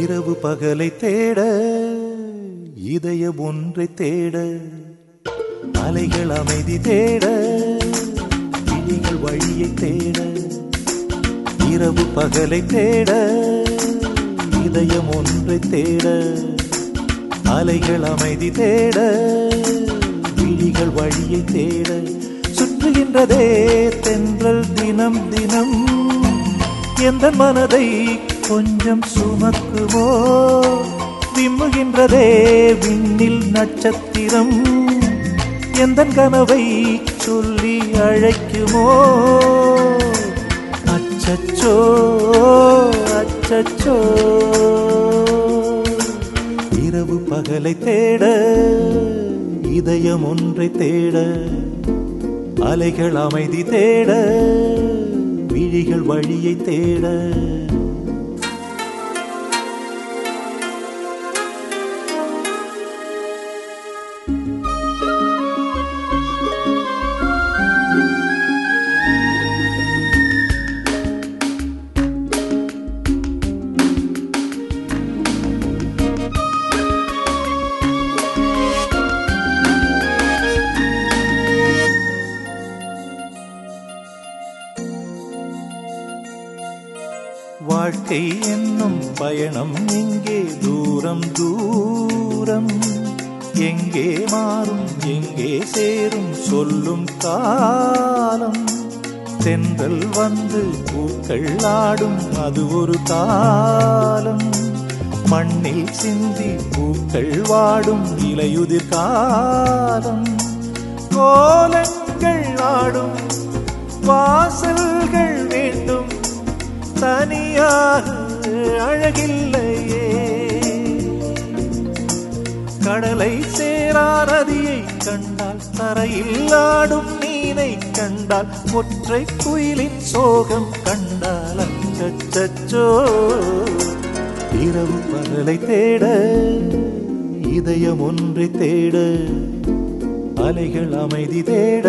இரவு பகலை தேட இதய ஒன்றை தேட அலைகள் அமைதி தேட விழிகள் வழியை தேட இரவு பகலை தேட இதயம் ஒன்றை தேட அலைகள் அமைதி தேட விழிகள் வழியை தேட. சுற்றுகின்றதே தென்றல் தினம் தினம் எந்த மனதை கொஞ்சம் சுமக்குவோ? விம்முகின்றதே விண்ணில் நட்சத்திரம். எந்த கனவை சொல்லி அழைக்குமோ? அச்சச்சோ அச்சச்சோ. இரவு பகலை தேட இதயம் ஒன்றை தேட அலைகள் அமைதி தேட விழிகள் வழியை தேட. வாழ்க்கை என்னும் பயணம் எங்கே தூரம் தூரம்? எங்கே மாறும் எங்கே சேரும் சொல்லும் காலம்? தென்றல் வந்து பூக்கள் ஆடும் அது ஒரு காலம். மண்ணில் சிந்தி பூக்கள் வாடும் இலையுதிர் காலம். கோலங்கள் ஆடும் வாசல்கள் வேண்டும் தனியாக அழகில்லையே. கடலை சேரா நதியை கண்டால் தரையில் ஆடும் மீனை கண்டால் ஒற்றை குயிலின் சோகம் கண்டால் அச்சச்சோ. இரவு பகலை தேட இதயம் ஒன்றை தேட அலைகள் அமைதி தேட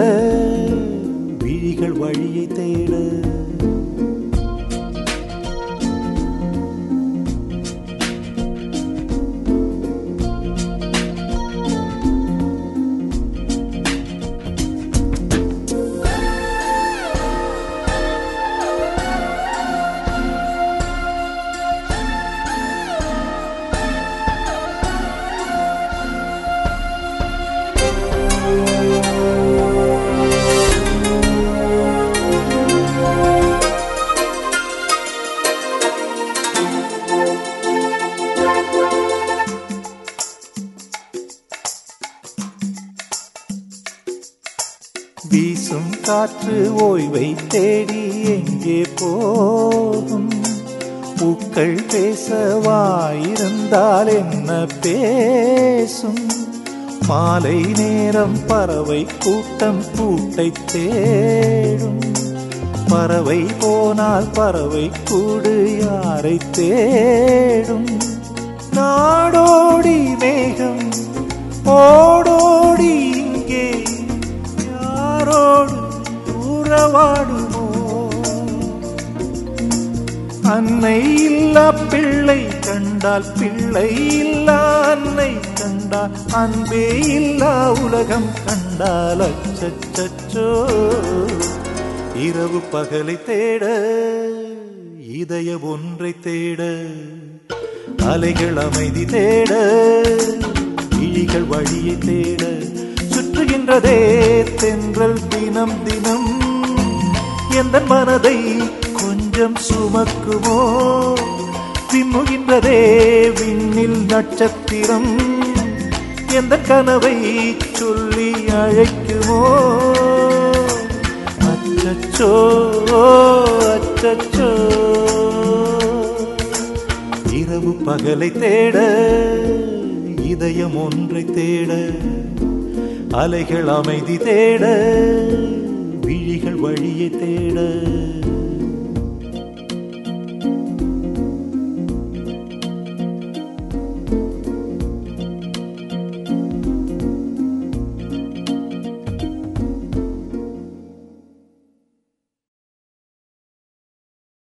விழிகள் வழியை தேட. காற்று ஓய்வை தேடி எங்கே போகும்? பூக்கள் பேசவாயிருந்தால் என்ன பேசும்? மாலை நேரம் பறவை கூட்டம் கூட்டை தேடும். பறவை போனால் பறவை கூடு யாரை தேடும்? நாடோடி மேகம் ஓ வாடுமோ? அன்னை இல்லா பிள்ளை கண்டால் பிள்ளை இல்லா அன்னை கண்டால் அன்பே இல்லா உலகம் கண்டால் அச்சச்சோ இரவு பகலை தேட இதய ஒன்றை தேட அலைகள் அமைதி தேட இழிகள் வழியை தேட சுற்றுகின்றதே தென்றல் தினம் தினம். எந்த மனதை கொஞ்சம் சுமக்குமோ? விம்முகின்றதே விண்ணில் நட்சத்திரம். எந்த கனவை சொல்லி அழைக்குமோ? அச்சச்சோ அச்சச்சோ. இரவு பகலை தேட இதயம் ஒன்றை தேட அலைகள் அமைதி தேட தேட